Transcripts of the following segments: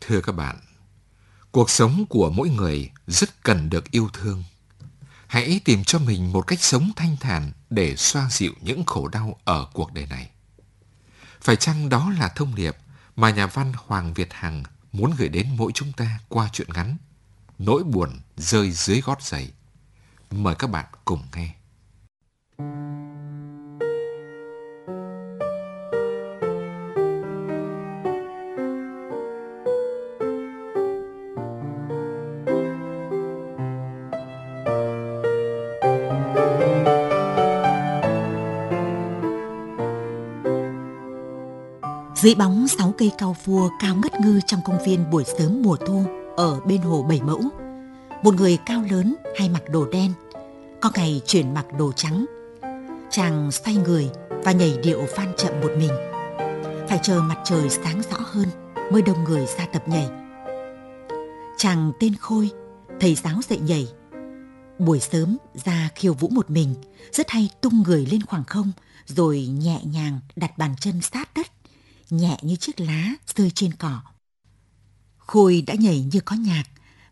Thưa các bạn, cuộc sống của mỗi người rất cần được yêu thương. Hãy tìm cho mình một cách sống thanh thản để xoa dịu những khổ đau ở cuộc đời này. Phải chăng đó là thông điệp mà nhà văn Hoàng Việt Hằng muốn gửi đến mỗi chúng ta qua chuyện ngắn Nỗi buồn rơi dưới gót giày. Mời các bạn cùng nghe. Dưới bóng sáu cây cao vua cao ngất ngư trong công viên buổi sớm mùa thu ở bên hồ Bảy Mẫu, một người cao lớn hay mặc đồ đen, có ngày chuyển mặc đồ trắng. Chàng xoay người và nhảy điệu phan chậm một mình. Phải chờ mặt trời sáng rõ hơn mới đông người ra tập nhảy. Chàng tên Khôi, thầy giáo dạy nhảy. Buổi sớm ra khiêu vũ một mình, rất hay tung người lên khoảng không rồi nhẹ nhàng đặt bàn chân sát đất nhẹ như chiếc lá rơi trên cỏ. Khôi đã nhảy như có nhạc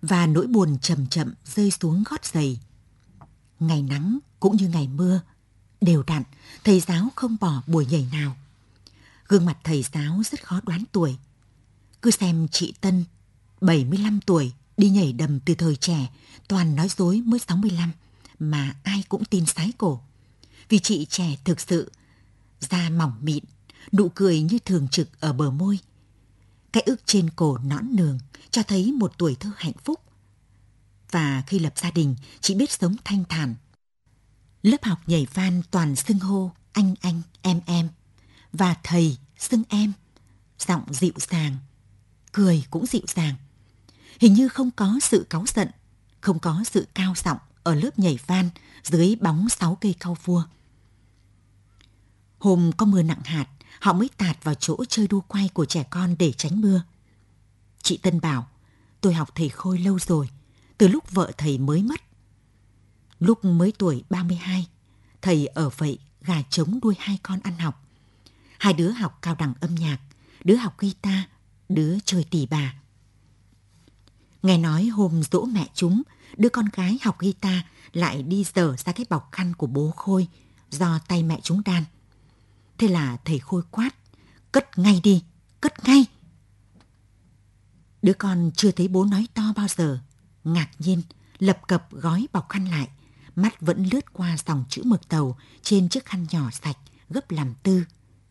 và nỗi buồn chậm chậm rơi xuống gót giày. Ngày nắng cũng như ngày mưa, đều đặn, thầy giáo không bỏ buổi nhảy nào. Gương mặt thầy giáo rất khó đoán tuổi. Cứ xem chị Tân, 75 tuổi, đi nhảy đầm từ thời trẻ, toàn nói dối mới 65, mà ai cũng tin sái cổ. Vì chị trẻ thực sự, da mỏng mịn, nụ cười như thường trực ở bờ môi. Cái ước trên cổ nõn nường cho thấy một tuổi thơ hạnh phúc. Và khi lập gia đình, chị biết sống thanh thản. Lớp học nhảy van toàn xưng hô anh anh, em em. Và thầy xưng em, giọng dịu dàng, cười cũng dịu dàng. Hình như không có sự cáu giận, không có sự cao giọng ở lớp nhảy van dưới bóng sáu cây cao vua. Hôm có mưa nặng hạt, họ mới tạt vào chỗ chơi đua quay của trẻ con để tránh mưa. Chị Tân bảo, tôi học thầy Khôi lâu rồi, từ lúc vợ thầy mới mất. Lúc mới tuổi 32, thầy ở vậy gà trống đuôi hai con ăn học. Hai đứa học cao đẳng âm nhạc, đứa học guitar, đứa chơi tỳ bà. Nghe nói hôm dỗ mẹ chúng, đứa con gái học guitar lại đi dở ra cái bọc khăn của bố Khôi do tay mẹ chúng đan. Thế là thầy Khôi quát, cất ngay đi, cất ngay. Đứa con chưa thấy bố nói to bao giờ, ngạc nhiên, lập cập gói bọc khăn lại, mắt vẫn lướt qua dòng chữ mực tàu trên chiếc khăn nhỏ sạch gấp làm tư,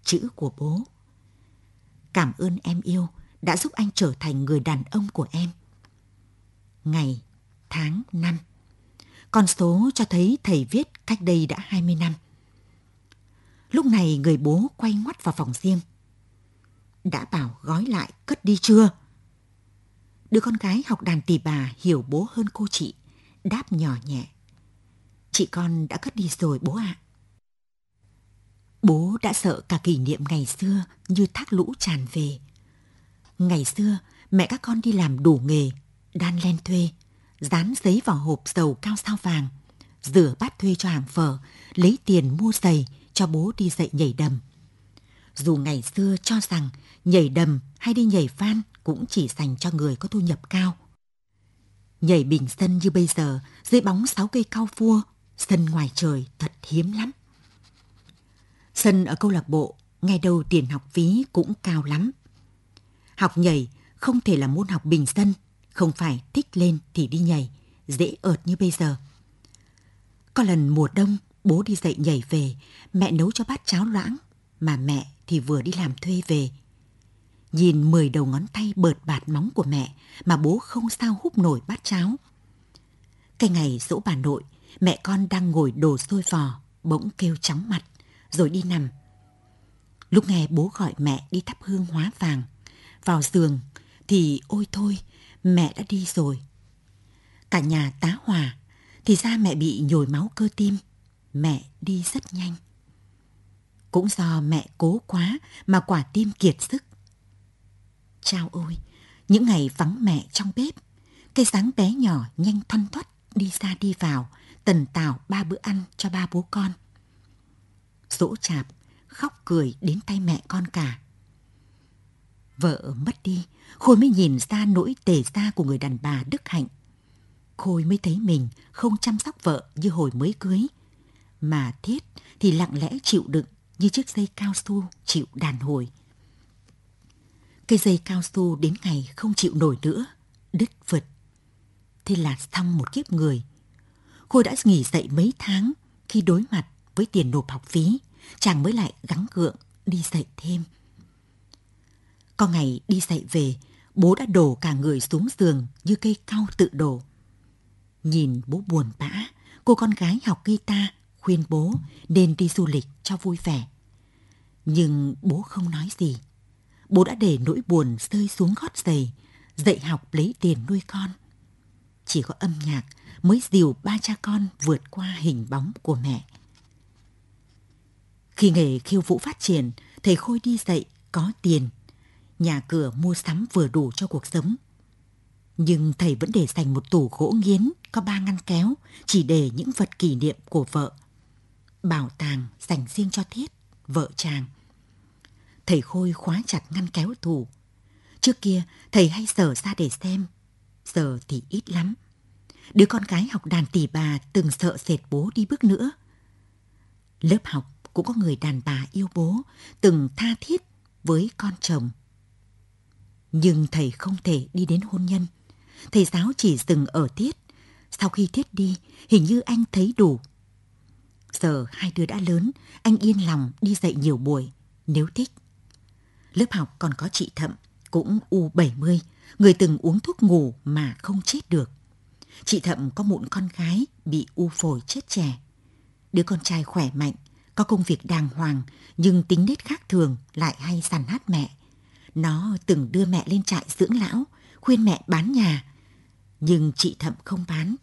chữ của bố. Cảm ơn em yêu đã giúp anh trở thành người đàn ông của em. Ngày, tháng, năm. Con số cho thấy thầy viết cách đây đã 20 năm. Lúc này người bố quay ngoắt vào phòng riêng. Đã bảo gói lại cất đi chưa? Đứa con gái học đàn tỳ bà hiểu bố hơn cô chị, đáp nhỏ nhẹ. Chị con đã cất đi rồi bố ạ. À. Bố đã sợ cả kỷ niệm ngày xưa như thác lũ tràn về. Ngày xưa, mẹ các con đi làm đủ nghề, đan len thuê, dán giấy vào hộp dầu cao sao vàng, rửa bát thuê cho hàng phở, lấy tiền mua giày cho bố đi dạy nhảy đầm. Dù ngày xưa cho rằng nhảy đầm hay đi nhảy van cũng chỉ dành cho người có thu nhập cao. Nhảy bình sân như bây giờ, dưới bóng sáu cây cao vua, sân ngoài trời thật hiếm lắm. Sân ở câu lạc bộ, ngay đầu tiền học phí cũng cao lắm. Học nhảy không thể là môn học bình dân, không phải thích lên thì đi nhảy, dễ ợt như bây giờ. Có lần mùa đông, bố đi dậy nhảy về, mẹ nấu cho bát cháo loãng, mà mẹ thì vừa đi làm thuê về. Nhìn mười đầu ngón tay bợt bạt móng của mẹ mà bố không sao húp nổi bát cháo. Cái ngày dỗ bà nội, mẹ con đang ngồi đồ sôi vò, bỗng kêu chóng mặt, rồi đi nằm. Lúc nghe bố gọi mẹ đi thắp hương hóa vàng, vào giường thì ôi thôi, mẹ đã đi rồi. Cả nhà tá hòa, thì ra mẹ bị nhồi máu cơ tim, mẹ đi rất nhanh. Cũng do mẹ cố quá mà quả tim kiệt sức. Chao ôi, những ngày vắng mẹ trong bếp, cây sáng bé nhỏ nhanh thoăn thoắt đi ra đi vào, tần tảo ba bữa ăn cho ba bố con. Dỗ chạp, khóc cười đến tay mẹ con cả. Vợ mất đi, Khôi mới nhìn ra nỗi tề ra của người đàn bà Đức Hạnh. Khôi mới thấy mình không chăm sóc vợ như hồi mới cưới, mà Thiết thì lặng lẽ chịu đựng như chiếc dây cao su chịu đàn hồi. Cây dây cao su đến ngày không chịu nổi nữa, đứt vật. Thế là xong một kiếp người. Khôi đã nghỉ dậy mấy tháng khi đối mặt với tiền nộp học phí, chàng mới lại gắng gượng đi dạy thêm. Có ngày đi dạy về, bố đã đổ cả người xuống giường như cây cao tự đổ. Nhìn bố buồn bã, cô con gái học guitar khuyên bố nên đi du lịch cho vui vẻ. Nhưng bố không nói gì. Bố đã để nỗi buồn rơi xuống gót giày, dạy học lấy tiền nuôi con. Chỉ có âm nhạc mới dìu ba cha con vượt qua hình bóng của mẹ. Khi nghề khiêu vũ phát triển, thầy Khôi đi dạy có tiền. Nhà cửa mua sắm vừa đủ cho cuộc sống. Nhưng thầy vẫn để dành một tủ gỗ nghiến có ba ngăn kéo chỉ để những vật kỷ niệm của vợ. Bảo tàng dành riêng cho Thiết, vợ chàng. Thầy Khôi khóa chặt ngăn kéo tủ. Trước kia thầy hay sở ra để xem, giờ thì ít lắm. Đứa con gái học đàn tỷ bà từng sợ sệt bố đi bước nữa. Lớp học cũng có người đàn bà yêu bố, từng tha thiết với con chồng. Nhưng thầy không thể đi đến hôn nhân. Thầy giáo chỉ dừng ở Tiết. Sau khi Tiết đi, hình như anh thấy đủ. Giờ hai đứa đã lớn, anh yên lòng đi dạy nhiều buổi, nếu thích. Lớp học còn có chị Thậm, cũng U70, người từng uống thuốc ngủ mà không chết được. Chị Thậm có mụn con gái bị u phổi chết trẻ. Đứa con trai khỏe mạnh, có công việc đàng hoàng nhưng tính nết khác thường lại hay sàn hát mẹ. Nó từng đưa mẹ lên trại dưỡng lão, khuyên mẹ bán nhà. Nhưng chị Thậm không bán.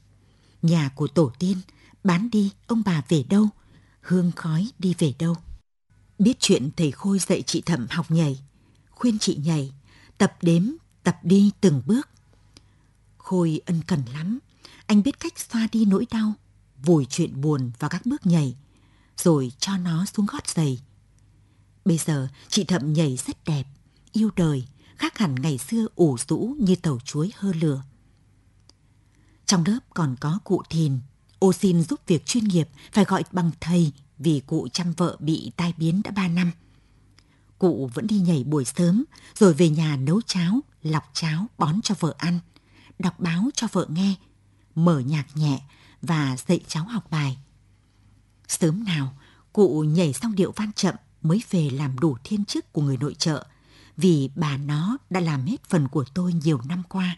Nhà của tổ tiên, bán đi ông bà về đâu, hương khói đi về đâu. Biết chuyện thầy Khôi dạy chị Thẩm học nhảy, khuyên chị nhảy, tập đếm, tập đi từng bước. Khôi ân cần lắm, anh biết cách xoa đi nỗi đau, vùi chuyện buồn vào các bước nhảy, rồi cho nó xuống gót giày. Bây giờ chị Thậm nhảy rất đẹp, yêu đời, khác hẳn ngày xưa ủ rũ như tàu chuối hơ lửa. Trong lớp còn có cụ Thìn, ô xin giúp việc chuyên nghiệp phải gọi bằng thầy vì cụ chăm vợ bị tai biến đã ba năm. Cụ vẫn đi nhảy buổi sớm rồi về nhà nấu cháo, lọc cháo bón cho vợ ăn, đọc báo cho vợ nghe, mở nhạc nhẹ và dạy cháu học bài. Sớm nào, cụ nhảy xong điệu văn chậm mới về làm đủ thiên chức của người nội trợ, vì bà nó đã làm hết phần của tôi nhiều năm qua.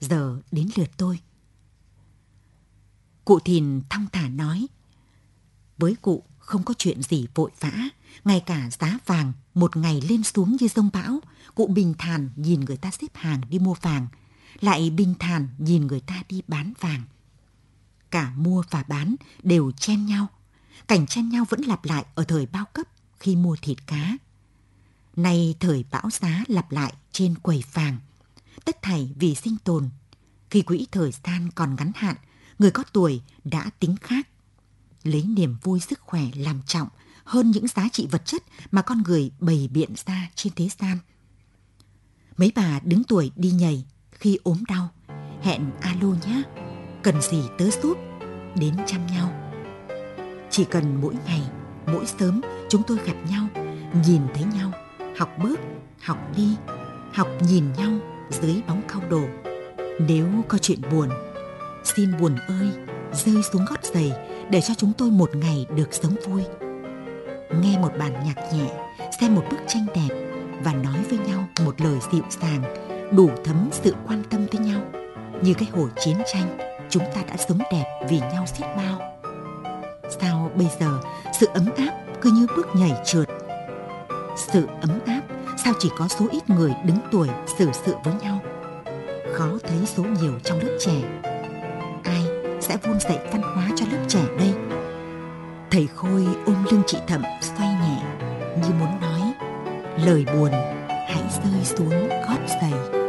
Giờ đến lượt tôi. Cụ Thìn thong thả nói, với cụ không có chuyện gì vội vã, ngay cả giá vàng một ngày lên xuống như sông bão, cụ bình thản nhìn người ta xếp hàng đi mua vàng, lại bình thản nhìn người ta đi bán vàng. Cả mua và bán đều chen nhau cảnh chen nhau vẫn lặp lại ở thời bao cấp khi mua thịt cá. Nay thời bão giá lặp lại trên quầy vàng. Tất thảy vì sinh tồn. Khi quỹ thời gian còn ngắn hạn, người có tuổi đã tính khác. Lấy niềm vui sức khỏe làm trọng hơn những giá trị vật chất mà con người bày biện ra trên thế gian. Mấy bà đứng tuổi đi nhảy khi ốm đau, hẹn alo nhé, cần gì tớ giúp, đến chăm nhau. Chỉ cần mỗi ngày, mỗi sớm chúng tôi gặp nhau, nhìn thấy nhau, học bước, học đi, học nhìn nhau dưới bóng cao đồ. Nếu có chuyện buồn, xin buồn ơi, rơi xuống gót giày để cho chúng tôi một ngày được sống vui. Nghe một bản nhạc nhẹ, xem một bức tranh đẹp và nói với nhau một lời dịu dàng, đủ thấm sự quan tâm tới nhau. Như cái hồi chiến tranh, chúng ta đã sống đẹp vì nhau xiết bao Sao bây giờ sự ấm áp cứ như bước nhảy trượt? Sự ấm áp sao chỉ có số ít người đứng tuổi xử sự với nhau? Khó thấy số nhiều trong lớp trẻ. Sẽ vun dậy văn hóa cho lớp trẻ đây? Thầy Khôi ôm lưng chị Thẩm xoay nhẹ, như muốn nói, lời buồn, hãy rơi xuống gót giày